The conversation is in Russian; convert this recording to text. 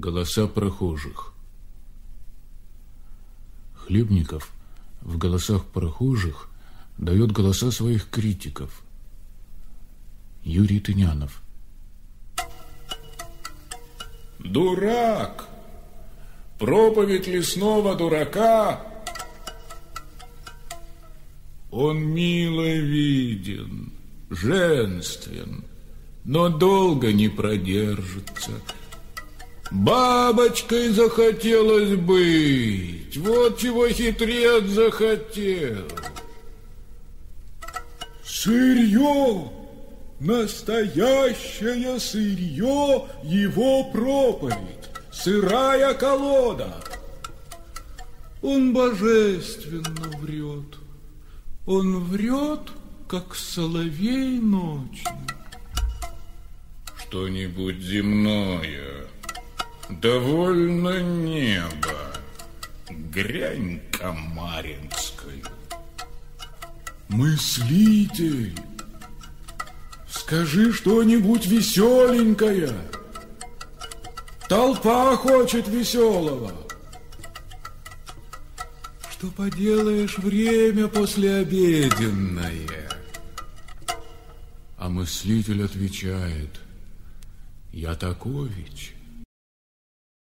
Голоса прохожих. Хлебников в голосах прохожих дает голоса своих критиков. Юрий Тынянов. Дурак! Проповедь лесного дурака Он мило виден, женствен, но долго не продержится – Бабочкой захотелось быть, вот чего хитрец захотел. Сырье, настоящее сырье, его проповедь, сырая колода. Он божественно врет, он врет, как соловей ночью. Что-нибудь земное довольно небо, грянь Камаринскую. Мыслитель, скажи что-нибудь веселенькое. Толпа хочет веселого. Что поделаешь, время послеобеденное. А мыслитель отвечает, я такович,